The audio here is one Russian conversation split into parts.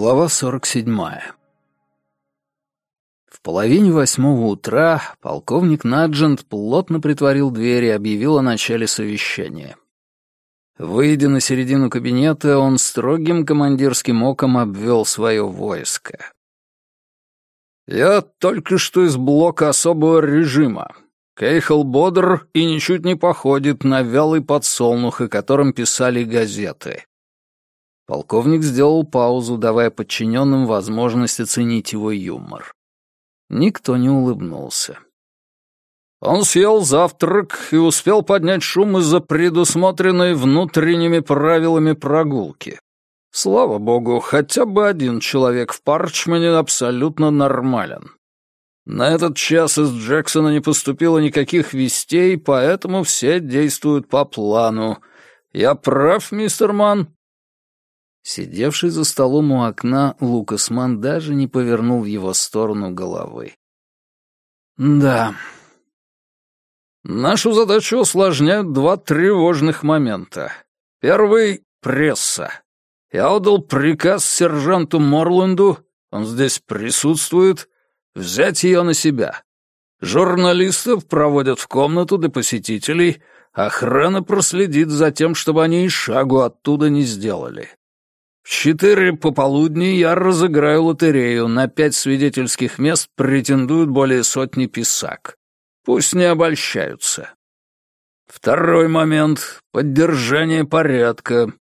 Глава 47. В половине восьмого утра полковник Наджент плотно притворил дверь и объявил о начале совещания. Выйдя на середину кабинета, он строгим командирским оком обвел свое войско. «Я только что из блока особого режима. Кейхл бодр и ничуть не походит на вялый подсолнух, о котором писали газеты. Полковник сделал паузу, давая подчиненным возможность оценить его юмор. Никто не улыбнулся. Он съел завтрак и успел поднять шум из-за предусмотренной внутренними правилами прогулки. Слава богу, хотя бы один человек в Парчмане абсолютно нормален. На этот час из Джексона не поступило никаких вестей, поэтому все действуют по плану. Я прав, мистер Ман? Сидевший за столом у окна, Лукасман даже не повернул в его сторону головы. «Да». «Нашу задачу усложняют два тревожных момента. Первый — пресса. Я отдал приказ сержанту Морланду, он здесь присутствует, взять ее на себя. Журналистов проводят в комнату для посетителей, охрана проследит за тем, чтобы они и шагу оттуда не сделали. Четыре пополудни я разыграю лотерею. На пять свидетельских мест претендуют более сотни писак. Пусть не обольщаются. Второй момент — поддержание порядка.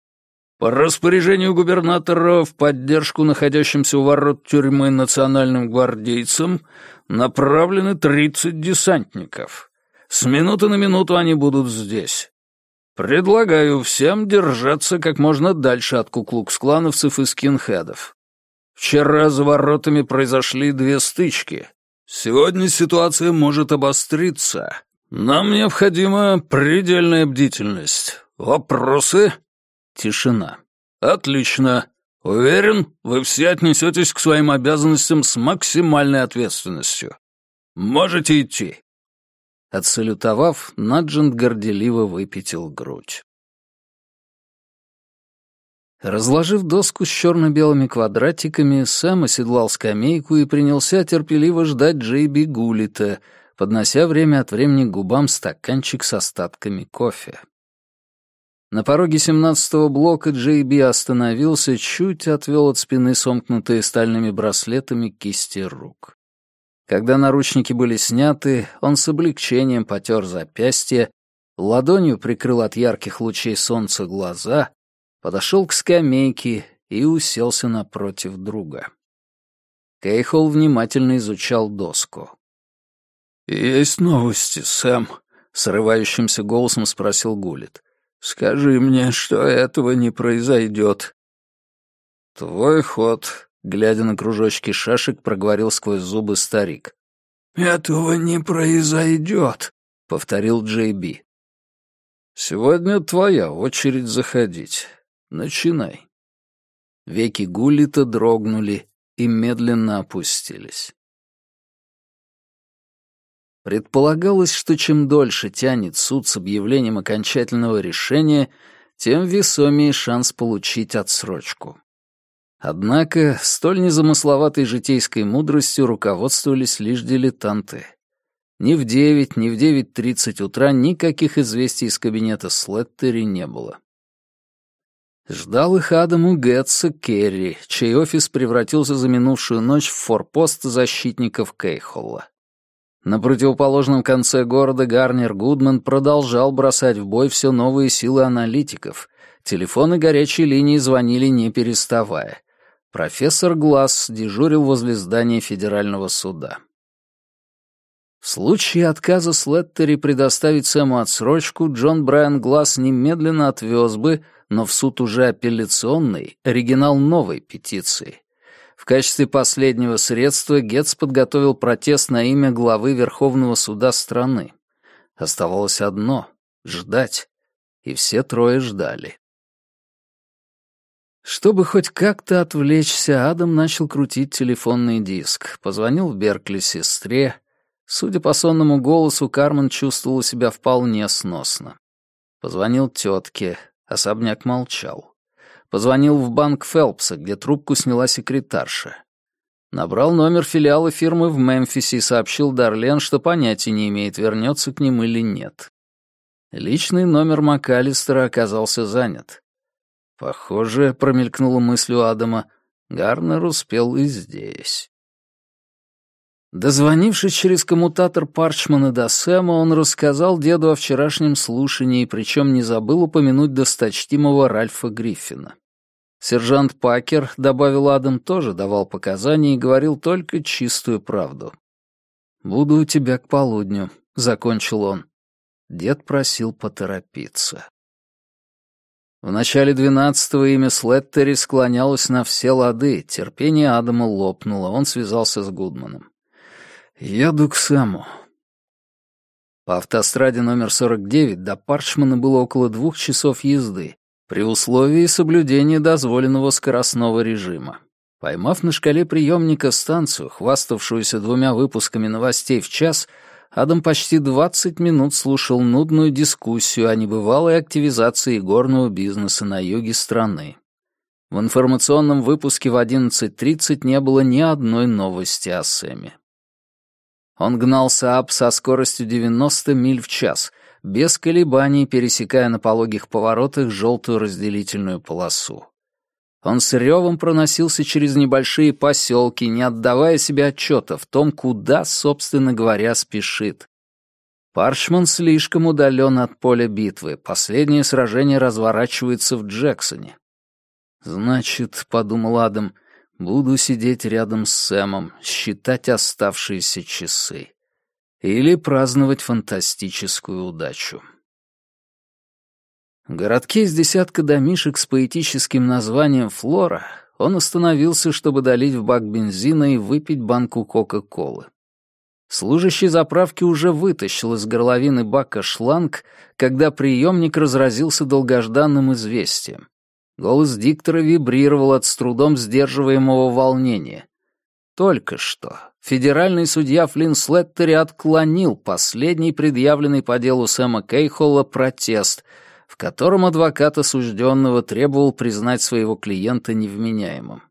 По распоряжению губернатора в поддержку находящимся у ворот тюрьмы национальным гвардейцам направлены 30 десантников. С минуты на минуту они будут здесь. Предлагаю всем держаться как можно дальше от куклукс-клановцев и скинхедов. Вчера за воротами произошли две стычки. Сегодня ситуация может обостриться. Нам необходима предельная бдительность. Вопросы? Тишина. Отлично. Уверен, вы все отнесетесь к своим обязанностям с максимальной ответственностью. Можете идти. Отсалютовав, Наджент горделиво выпятил грудь. Разложив доску с черно-белыми квадратиками, Сэм оседлал скамейку и принялся терпеливо ждать Джейби Гулита, поднося время от времени к губам стаканчик с остатками кофе. На пороге семнадцатого блока Джейби остановился, чуть отвел от спины сомкнутые стальными браслетами кисти рук. Когда наручники были сняты, он с облегчением потер запястье, ладонью прикрыл от ярких лучей солнца глаза, подошел к скамейке и уселся напротив друга. Кейхол внимательно изучал доску. «Есть новости, Сэм?» — срывающимся голосом спросил Гулит. «Скажи мне, что этого не произойдет». «Твой ход», Глядя на кружочки шашек, проговорил сквозь зубы старик. «Этого не произойдет», — повторил Джей Би. «Сегодня твоя очередь заходить. Начинай». Веки Гуллита дрогнули и медленно опустились. Предполагалось, что чем дольше тянет суд с объявлением окончательного решения, тем весомее шанс получить отсрочку. Однако столь незамысловатой житейской мудростью руководствовались лишь дилетанты. Ни в девять, ни в девять тридцать утра никаких известий из кабинета Слеттери не было. Ждал их Адаму Гетса Керри, чей офис превратился за минувшую ночь в форпост защитников Кейхолла. На противоположном конце города Гарнер Гудман продолжал бросать в бой все новые силы аналитиков. Телефоны горячей линии звонили не переставая. Профессор Глаз дежурил возле здания федерального суда. В случае отказа Слеттери предоставить Сэму отсрочку, Джон Брайан Глаз немедленно отвез бы, но в суд уже апелляционный, оригинал новой петиции. В качестве последнего средства Гетц подготовил протест на имя главы Верховного суда страны. Оставалось одно — ждать. И все трое ждали. Чтобы хоть как-то отвлечься, Адам начал крутить телефонный диск, позвонил в Беркли сестре. Судя по сонному голосу, Кармен чувствовала себя вполне сносно. Позвонил тетке, особняк молчал. Позвонил в банк Фелпса, где трубку сняла секретарша. Набрал номер филиала фирмы в Мемфисе и сообщил Дарлен, что понятия не имеет, вернется к ним или нет. Личный номер МакАлистера оказался занят. Похоже, промелькнула мысль у Адама, Гарнер успел и здесь. Дозвонившись через коммутатор Парчмана до Сэма, он рассказал деду о вчерашнем слушании, причем не забыл упомянуть досточтимого Ральфа Гриффина. Сержант Пакер, добавил Адам, тоже давал показания и говорил только чистую правду. «Буду у тебя к полудню», — закончил он. Дед просил поторопиться. В начале двенадцатого имя Слеттери склонялось на все лады, терпение Адама лопнуло, он связался с Гудманом. «Еду к Сэму». По автостраде номер 49 до Парчмана было около двух часов езды, при условии соблюдения дозволенного скоростного режима. Поймав на шкале приемника станцию, хваставшуюся двумя выпусками новостей в час, Адам почти 20 минут слушал нудную дискуссию о небывалой активизации горного бизнеса на юге страны. В информационном выпуске в 11.30 не было ни одной новости о Сэме. Он гнался ап со скоростью 90 миль в час, без колебаний пересекая на пологих поворотах желтую разделительную полосу. Он с ревом проносился через небольшие поселки, не отдавая себе отчета в том, куда, собственно говоря, спешит. Паршман слишком удален от поля битвы, последнее сражение разворачивается в Джексоне. «Значит, — подумал Адам, — Буду сидеть рядом с Сэмом, считать оставшиеся часы. Или праздновать фантастическую удачу. Городке из десятка домишек с поэтическим названием «Флора» он остановился, чтобы долить в бак бензина и выпить банку Кока-Колы. Служащий заправки уже вытащил из горловины бака шланг, когда приемник разразился долгожданным известием. Голос диктора вибрировал от с трудом сдерживаемого волнения. Только что федеральный судья Флинн Слеттери отклонил последний предъявленный по делу Сэма Кейхолла протест, котором адвокат осужденного требовал признать своего клиента невменяемым.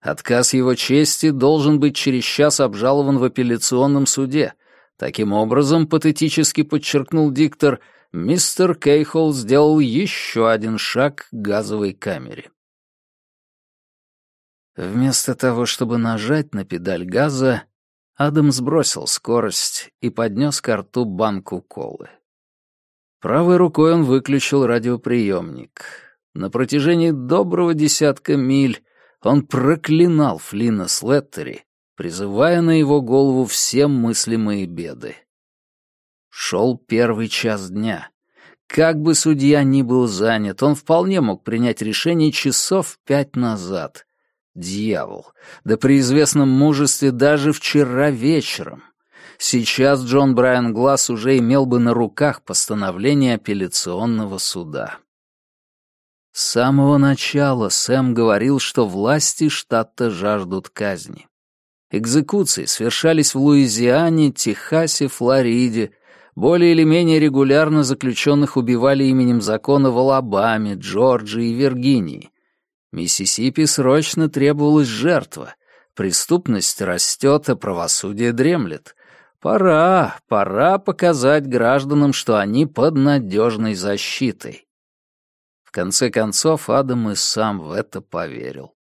Отказ его чести должен быть через час обжалован в апелляционном суде. Таким образом, патетически подчеркнул диктор — мистер Кейхол сделал еще один шаг к газовой камере. Вместо того, чтобы нажать на педаль газа, Адам сбросил скорость и поднес к рту банку колы. Правой рукой он выключил радиоприемник. На протяжении доброго десятка миль он проклинал Флина Слеттери, призывая на его голову все мыслимые беды. Шел первый час дня. Как бы судья ни был занят, он вполне мог принять решение часов пять назад. Дьявол! Да при известном мужестве даже вчера вечером. Сейчас Джон Брайан Гласс уже имел бы на руках постановление апелляционного суда. С самого начала Сэм говорил, что власти штата жаждут казни. Экзекуции совершались в Луизиане, Техасе, Флориде, более или менее регулярно заключенных убивали именем закона в Алабаме, Джорджии и Виргинии. Миссисипи срочно требовалась жертва. Преступность растет, а правосудие дремлет. Пора, пора показать гражданам, что они под надежной защитой. В конце концов, Адам и сам в это поверил.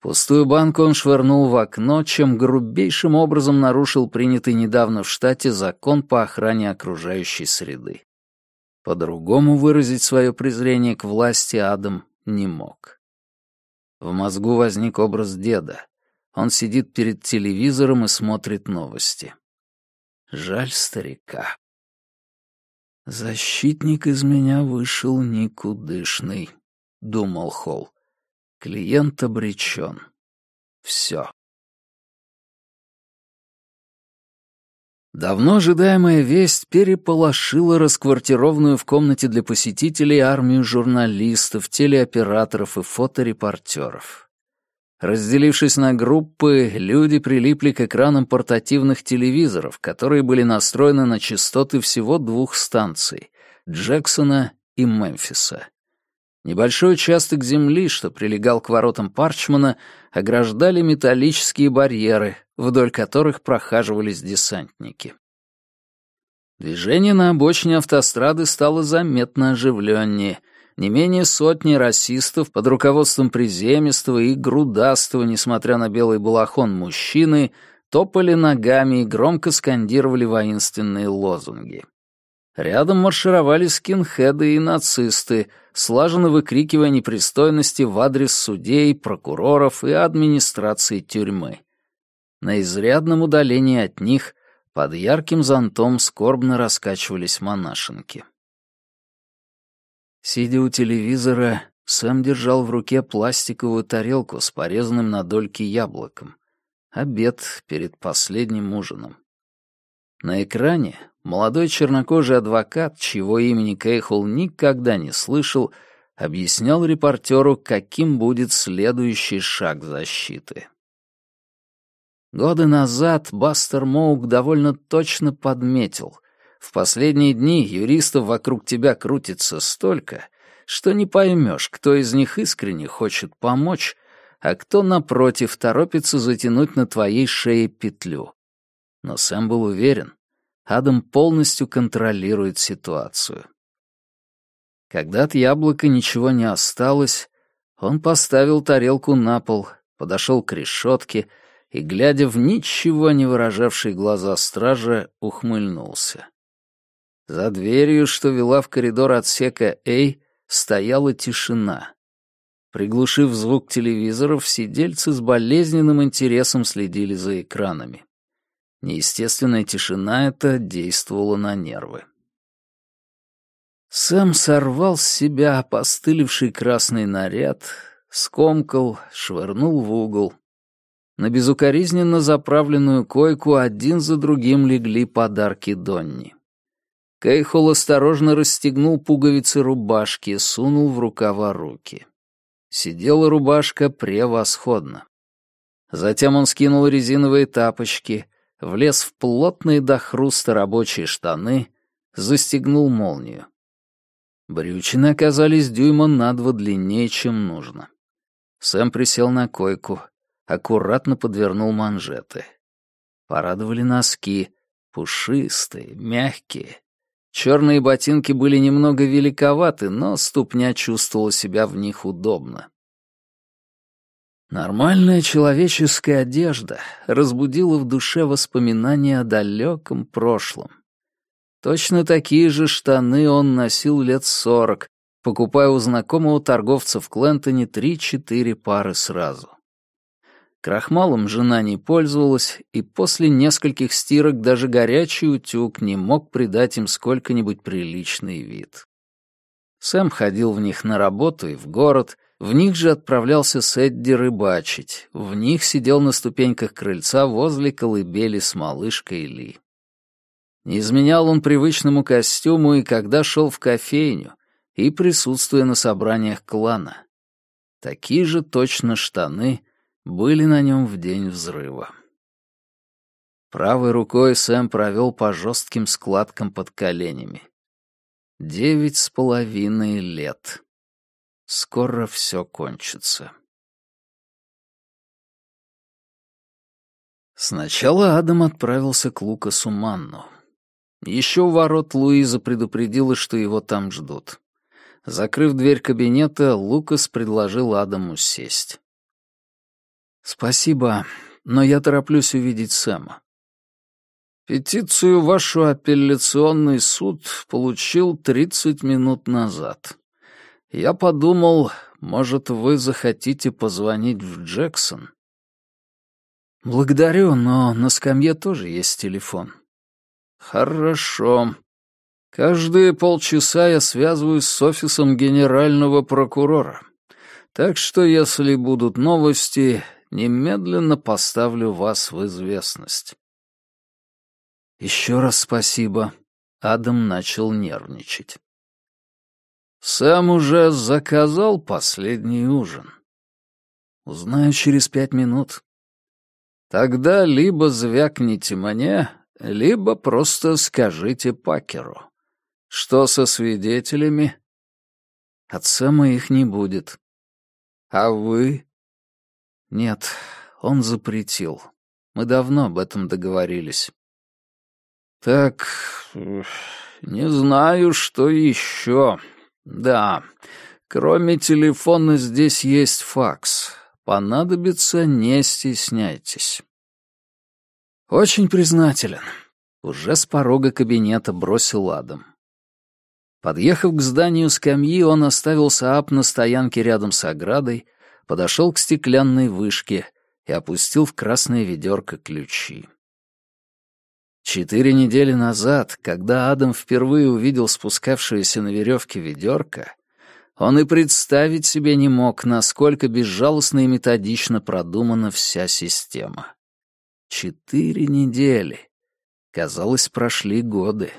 Пустую банку он швырнул в окно, чем грубейшим образом нарушил принятый недавно в штате закон по охране окружающей среды. По-другому выразить свое презрение к власти Адам не мог. В мозгу возник образ деда. Он сидит перед телевизором и смотрит новости. Жаль старика. «Защитник из меня вышел никудышный», — думал Холл. Клиент обречен. Все. Давно ожидаемая весть переполошила расквартированную в комнате для посетителей армию журналистов, телеоператоров и фоторепортеров. Разделившись на группы, люди прилипли к экранам портативных телевизоров, которые были настроены на частоты всего двух станций — Джексона и Мемфиса. Небольшой участок земли, что прилегал к воротам Парчмана, ограждали металлические барьеры, вдоль которых прохаживались десантники. Движение на обочине автострады стало заметно оживленнее. Не менее сотни расистов под руководством приземистого и грудастого, несмотря на белый балахон, мужчины, топали ногами и громко скандировали воинственные лозунги. Рядом маршировали скинхеды и нацисты, слаженно выкрикивая непристойности в адрес судей, прокуроров и администрации тюрьмы. На изрядном удалении от них под ярким зонтом скорбно раскачивались монашенки. Сидя у телевизора, Сэм держал в руке пластиковую тарелку с порезанным на дольки яблоком. Обед перед последним ужином. На экране молодой чернокожий адвокат, чьего имени Кейхол никогда не слышал, объяснял репортеру, каким будет следующий шаг защиты. Годы назад Бастер Моук довольно точно подметил. В последние дни юристов вокруг тебя крутится столько, что не поймешь, кто из них искренне хочет помочь, а кто, напротив, торопится затянуть на твоей шее петлю. Но Сэм был уверен, Адам полностью контролирует ситуацию. Когда от яблока ничего не осталось, он поставил тарелку на пол, подошел к решетке и, глядя в ничего не выражавшие глаза стража, ухмыльнулся. За дверью, что вела в коридор отсека А, стояла тишина. Приглушив звук телевизоров, сидельцы с болезненным интересом следили за экранами. Неестественная тишина эта действовала на нервы. Сэм сорвал с себя опостылевший красный наряд, скомкал, швырнул в угол. На безукоризненно заправленную койку один за другим легли подарки Донни. Кейхол осторожно расстегнул пуговицы рубашки, сунул в рукава руки. Сидела рубашка превосходно. Затем он скинул резиновые тапочки, влез в плотные до хруста рабочие штаны, застегнул молнию. Брючины оказались дюйма на два длиннее, чем нужно. Сэм присел на койку, аккуратно подвернул манжеты. Порадовали носки, пушистые, мягкие. Черные ботинки были немного великоваты, но ступня чувствовала себя в них удобно. Нормальная человеческая одежда разбудила в душе воспоминания о далеком прошлом. Точно такие же штаны он носил лет сорок, покупая у знакомого торговца в Клентоне три-четыре пары сразу. Крахмалом жена не пользовалась, и после нескольких стирок даже горячий утюг не мог придать им сколько-нибудь приличный вид. Сэм ходил в них на работу и в город, в них же отправлялся Сэдди рыбачить, в них сидел на ступеньках крыльца возле колыбели с малышкой Ли. Не изменял он привычному костюму и когда шел в кофейню, и присутствуя на собраниях клана. Такие же точно штаны были на нем в день взрыва. Правой рукой Сэм провел по жестким складкам под коленями. Девять с половиной лет. Скоро все кончится. Сначала Адам отправился к Лукасу Манну. Еще у ворот Луиза предупредила, что его там ждут. Закрыв дверь кабинета, Лукас предложил Адаму сесть. «Спасибо, но я тороплюсь увидеть Сэма». «Петицию вашу апелляционный суд получил тридцать минут назад. Я подумал, может, вы захотите позвонить в Джексон? Благодарю, но на скамье тоже есть телефон. Хорошо. Каждые полчаса я связываюсь с офисом генерального прокурора. Так что, если будут новости, немедленно поставлю вас в известность. Еще раз спасибо. Адам начал нервничать. Сам уже заказал последний ужин. Узнаю через пять минут. Тогда либо звякните мне, либо просто скажите Пакеру. Что со свидетелями? От Сэма их не будет. А вы? Нет, он запретил. Мы давно об этом договорились. Так, не знаю, что еще. Да, кроме телефона здесь есть факс. Понадобится, не стесняйтесь. Очень признателен. Уже с порога кабинета бросил Адам. Подъехав к зданию скамьи, он оставил Саап на стоянке рядом с оградой, подошел к стеклянной вышке и опустил в красное ведерко ключи. Четыре недели назад, когда Адам впервые увидел спускавшееся на веревке ведерко, он и представить себе не мог, насколько безжалостно и методично продумана вся система. Четыре недели. Казалось, прошли годы.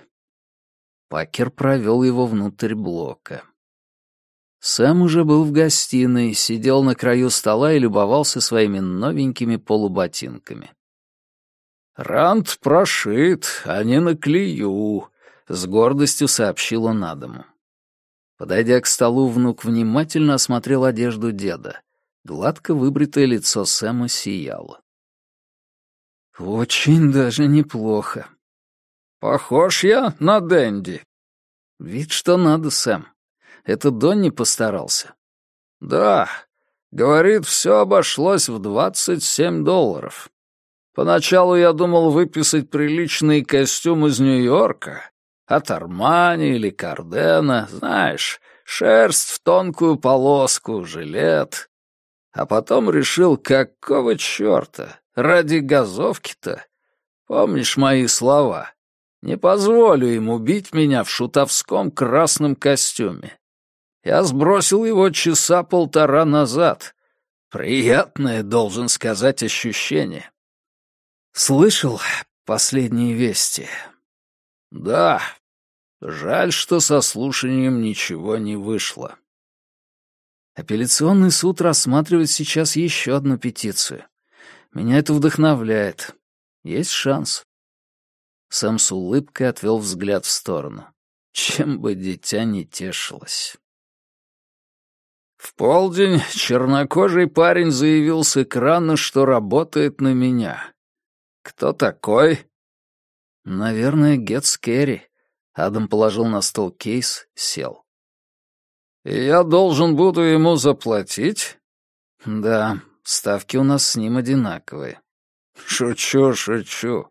Пакер провел его внутрь блока. Сэм уже был в гостиной, сидел на краю стола и любовался своими новенькими полуботинками. «Рант прошит, а не на клею», — с гордостью сообщил он Адаму. Подойдя к столу, внук внимательно осмотрел одежду деда. Гладко выбритое лицо Сэма сияло. «Очень даже неплохо. «Похож я на Дэнди». «Вид что надо, Сэм. Это Донни постарался». «Да. Говорит, все обошлось в двадцать семь долларов. Поначалу я думал выписать приличный костюм из Нью-Йорка, от Армани или Кардена, знаешь, шерсть в тонкую полоску, жилет. А потом решил, какого черта, ради газовки-то. Помнишь мои слова? Не позволю им убить меня в шутовском красном костюме. Я сбросил его часа полтора назад. Приятное, должен сказать, ощущение. Слышал последние вести? Да. Жаль, что со слушанием ничего не вышло. Апелляционный суд рассматривает сейчас еще одну петицию. Меня это вдохновляет. Есть шанс. Сам с улыбкой отвел взгляд в сторону. Чем бы дитя не тешилось. В полдень чернокожий парень заявил с экрана, что работает на меня. Кто такой? Наверное, Гет Скерри. Адам положил на стол кейс, сел. Я должен буду ему заплатить? Да, ставки у нас с ним одинаковые. Шучу, шучу.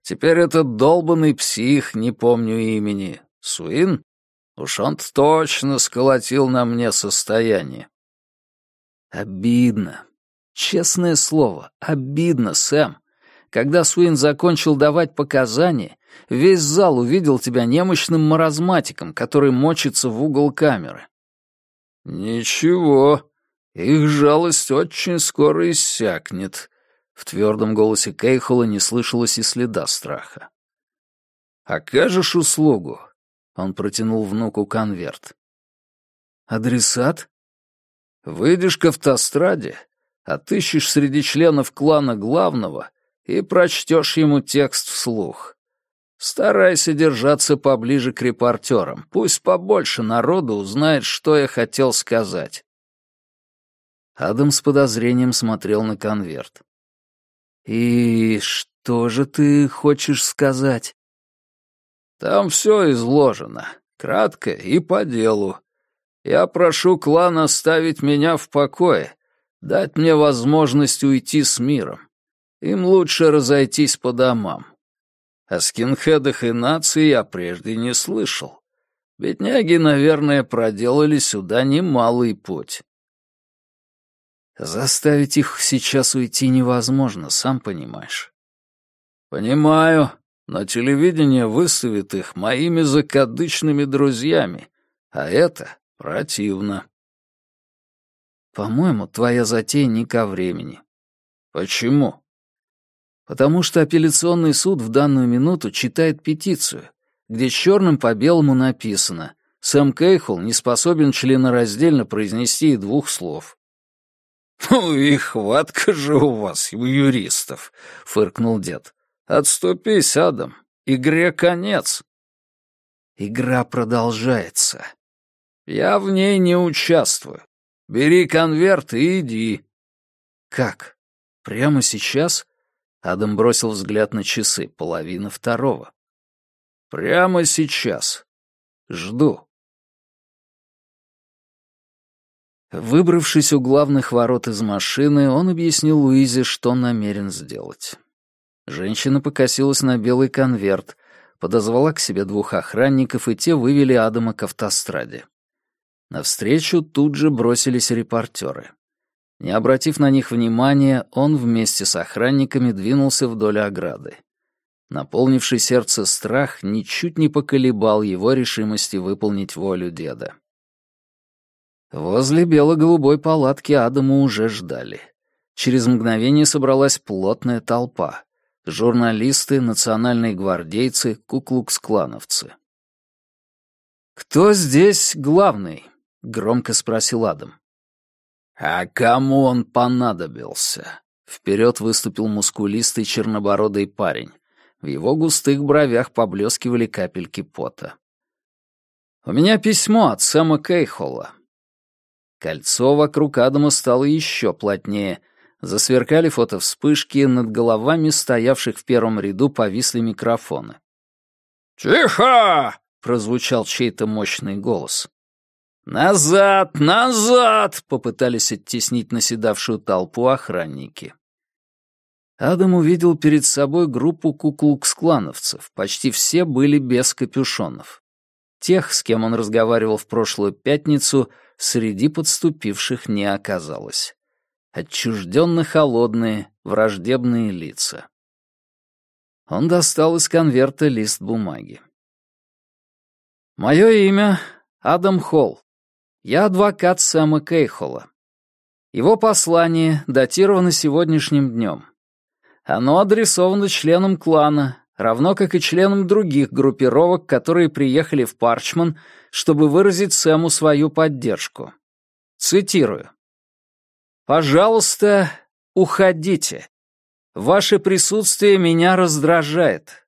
Теперь этот долбанный псих, не помню имени, Суин? Уж он точно сколотил на мне состояние. Обидно. Честное слово, обидно, Сэм. Когда Суин закончил давать показания, весь зал увидел тебя немощным маразматиком, который мочится в угол камеры. «Ничего, их жалость очень скоро иссякнет», в твердом голосе Кейхола не слышалось и следа страха. «Окажешь услугу?» Он протянул внуку конверт. «Адресат?» «Выйдешь к автостраде, отыщешь среди членов клана главного и прочтешь ему текст вслух. Старайся держаться поближе к репортерам. Пусть побольше народу узнает, что я хотел сказать». Адам с подозрением смотрел на конверт. «И что же ты хочешь сказать?» «Там все изложено, кратко и по делу. Я прошу клан оставить меня в покое, дать мне возможность уйти с миром. Им лучше разойтись по домам. О скинхедах и нации я прежде не слышал. Бедняги, наверное, проделали сюда немалый путь. Заставить их сейчас уйти невозможно, сам понимаешь. Понимаю, но телевидение выставит их моими закадычными друзьями, а это противно. По-моему, твоя затея не ко времени. Почему? Потому что апелляционный суд в данную минуту читает петицию, где черным по белому написано «Сэм Кейхол не способен членораздельно произнести и двух слов». «Ну и хватка же у вас, у юристов», — фыркнул дед. «Отступись, Адам, игре конец». «Игра продолжается. Я в ней не участвую. Бери конверт и иди». «Как? Прямо сейчас?» Адам бросил взгляд на часы, половина второго. «Прямо сейчас. Жду». Выбравшись у главных ворот из машины, он объяснил Луизе, что намерен сделать. Женщина покосилась на белый конверт, подозвала к себе двух охранников, и те вывели Адама к автостраде. Навстречу тут же бросились репортеры. Не обратив на них внимания, он вместе с охранниками двинулся вдоль ограды. Наполнивший сердце страх ничуть не поколебал его решимости выполнить волю деда. Возле бело-голубой палатки Адама уже ждали. Через мгновение собралась плотная толпа. Журналисты, национальные гвардейцы, куклукс-клановцы. «Кто здесь главный?» — громко спросил Адам. «А кому он понадобился?» Вперед выступил мускулистый чернобородый парень. В его густых бровях поблескивали капельки пота. «У меня письмо от Сэма Кейхола». Кольцо вокруг Адама стало еще плотнее. Засверкали фотовспышки, над головами стоявших в первом ряду повисли микрофоны. «Тихо!» — прозвучал чей-то мощный голос. «Назад! Назад!» — попытались оттеснить наседавшую толпу охранники. Адам увидел перед собой группу куклукс-клановцев. Почти все были без капюшонов. Тех, с кем он разговаривал в прошлую пятницу, среди подступивших не оказалось. Отчужденно холодные, враждебные лица. Он достал из конверта лист бумаги. «Мое имя — Адам Холл. Я адвокат Сэма Кейхола. Его послание датировано сегодняшним днем. Оно адресовано членам клана, равно как и членам других группировок, которые приехали в Парчман, чтобы выразить Сэму свою поддержку. Цитирую. «Пожалуйста, уходите. Ваше присутствие меня раздражает.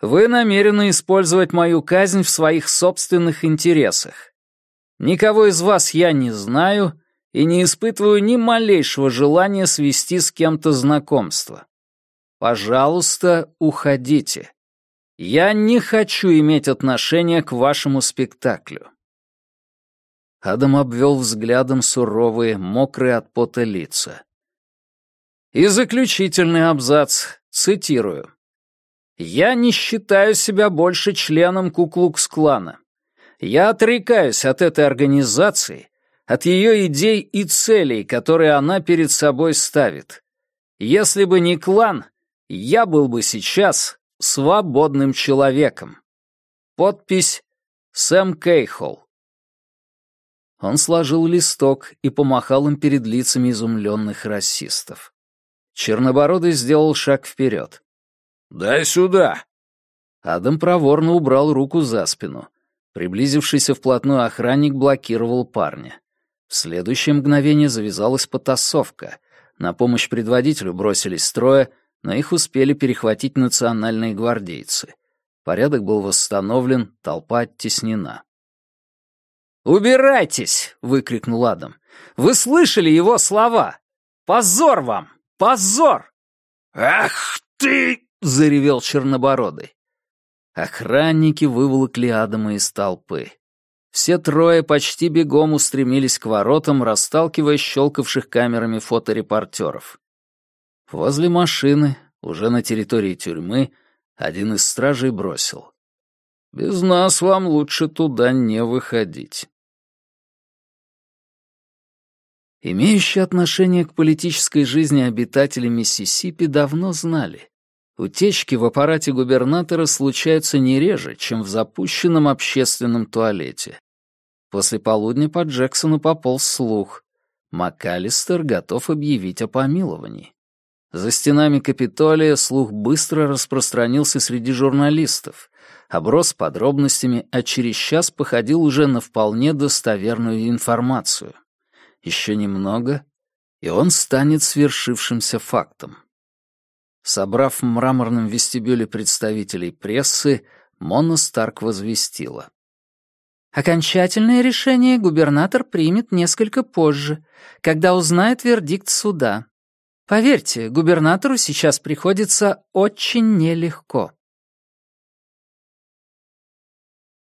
Вы намерены использовать мою казнь в своих собственных интересах. Никого из вас я не знаю и не испытываю ни малейшего желания свести с кем-то знакомство. Пожалуйста, уходите. Я не хочу иметь отношения к вашему спектаклю. Адам обвел взглядом суровые, мокрые от пота лица. И заключительный абзац, цитирую. «Я не считаю себя больше членом Куклукс-клана. Я отрекаюсь от этой организации, от ее идей и целей, которые она перед собой ставит. Если бы не клан, я был бы сейчас свободным человеком. Подпись «Сэм Кейхол». Он сложил листок и помахал им перед лицами изумленных расистов. Чернобородый сделал шаг вперед. «Дай сюда!» Адам проворно убрал руку за спину. Приблизившийся вплотную охранник блокировал парня. В следующее мгновение завязалась потасовка. На помощь предводителю бросились строя, но их успели перехватить национальные гвардейцы. Порядок был восстановлен, толпа оттеснена. «Убирайтесь!» — выкрикнул Адам. «Вы слышали его слова? Позор вам! Позор!» «Ах ты!» — заревел Чернобородый. Охранники выволокли Адама из толпы. Все трое почти бегом устремились к воротам, расталкивая щелкавших камерами фоторепортеров. Возле машины, уже на территории тюрьмы, один из стражей бросил. «Без нас вам лучше туда не выходить». Имеющие отношение к политической жизни обитатели Миссисипи давно знали. Утечки в аппарате губернатора случаются не реже, чем в запущенном общественном туалете. После полудня по Джексону пополз слух. МакАлистер готов объявить о помиловании. За стенами Капитолия слух быстро распространился среди журналистов, оброс подробностями, а через час походил уже на вполне достоверную информацию. Еще немного, и он станет свершившимся фактом. Собрав в мраморном вестибюле представителей прессы, Мона Старк возвестила. Окончательное решение губернатор примет несколько позже, когда узнает вердикт суда. Поверьте, губернатору сейчас приходится очень нелегко.